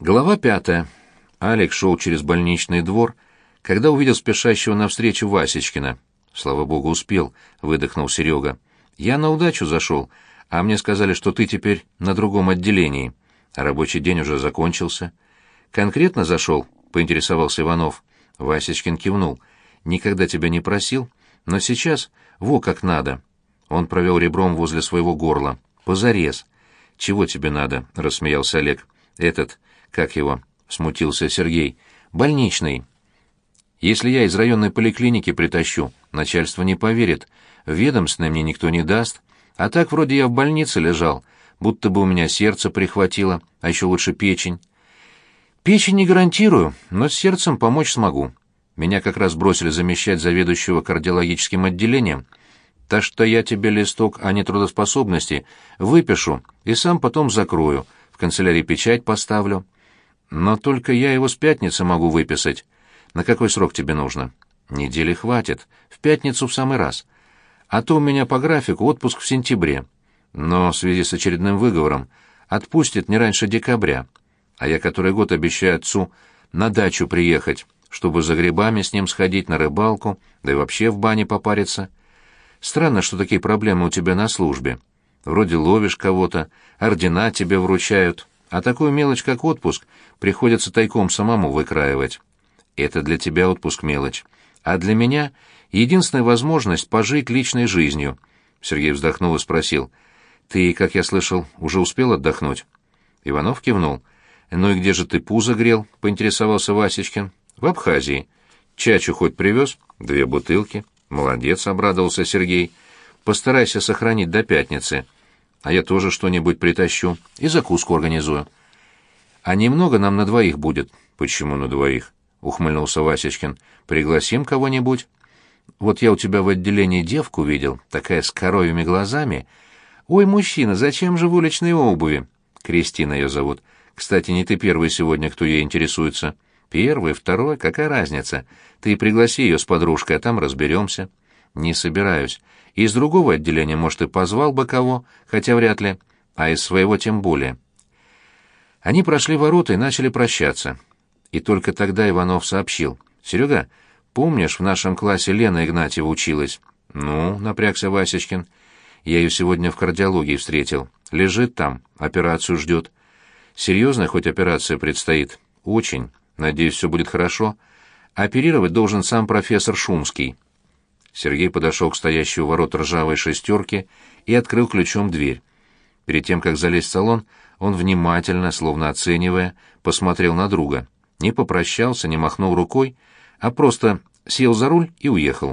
Глава пятая. Алик шел через больничный двор, когда увидел спешащего навстречу Васечкина. «Слава богу, успел», — выдохнул Серега. «Я на удачу зашел, а мне сказали, что ты теперь на другом отделении. Рабочий день уже закончился». «Конкретно зашел?» — поинтересовался Иванов. Васечкин кивнул. «Никогда тебя не просил, но сейчас во как надо». Он провел ребром возле своего горла. «Позарез». «Чего тебе надо?» — рассмеялся Олег. «Этот, как его?» — смутился Сергей. «Больничный». «Если я из районной поликлиники притащу, начальство не поверит. Ведомственное мне никто не даст. А так вроде я в больнице лежал, будто бы у меня сердце прихватило, а еще лучше печень». «Печень не гарантирую, но с сердцем помочь смогу. Меня как раз бросили замещать заведующего кардиологическим отделением». Так что я тебе листок о нетрудоспособности выпишу и сам потом закрою, в канцелярии печать поставлю. Но только я его с пятницы могу выписать. На какой срок тебе нужно? Недели хватит. В пятницу в самый раз. А то у меня по графику отпуск в сентябре. Но в связи с очередным выговором отпустит не раньше декабря. А я который год обещаю отцу на дачу приехать, чтобы за грибами с ним сходить на рыбалку, да и вообще в бане попариться. Странно, что такие проблемы у тебя на службе. Вроде ловишь кого-то, ордена тебе вручают, а такую мелочь, как отпуск, приходится тайком самому выкраивать. Это для тебя отпуск мелочь. А для меня единственная возможность пожить личной жизнью. Сергей вздохнул и спросил. Ты, как я слышал, уже успел отдохнуть? Иванов кивнул. «Ну и где же ты пузо грел?» — поинтересовался Васечкин. «В Абхазии. Чачу хоть привез?» «Две бутылки». «Молодец», — обрадовался Сергей. «Постарайся сохранить до пятницы. А я тоже что-нибудь притащу и закуску организую». «А немного нам на двоих будет». «Почему на двоих?» — ухмыльнулся Васечкин. «Пригласим кого-нибудь?» «Вот я у тебя в отделении девку видел, такая с коровьими глазами. Ой, мужчина, зачем же в уличной обуви?» Кристина ее зовут. Кстати, не ты первый сегодня, кто ей интересуется. Первый, второй, какая разница? Ты пригласи ее с подружкой, а там разберемся. Не собираюсь. Из другого отделения, может, и позвал бы кого, хотя вряд ли, а из своего тем более. Они прошли ворота и начали прощаться. И только тогда Иванов сообщил. «Серега, помнишь, в нашем классе Лена Игнатьева училась?» «Ну», — напрягся Васечкин. «Я ее сегодня в кардиологии встретил. Лежит там, операцию ждет». «Серьезная хоть операция предстоит?» «Очень». Надеюсь, все будет хорошо. Оперировать должен сам профессор Шумский. Сергей подошел к стоящей у ворот ржавой шестерке и открыл ключом дверь. Перед тем, как залезть в салон, он внимательно, словно оценивая, посмотрел на друга. Не попрощался, не махнул рукой, а просто сел за руль и уехал.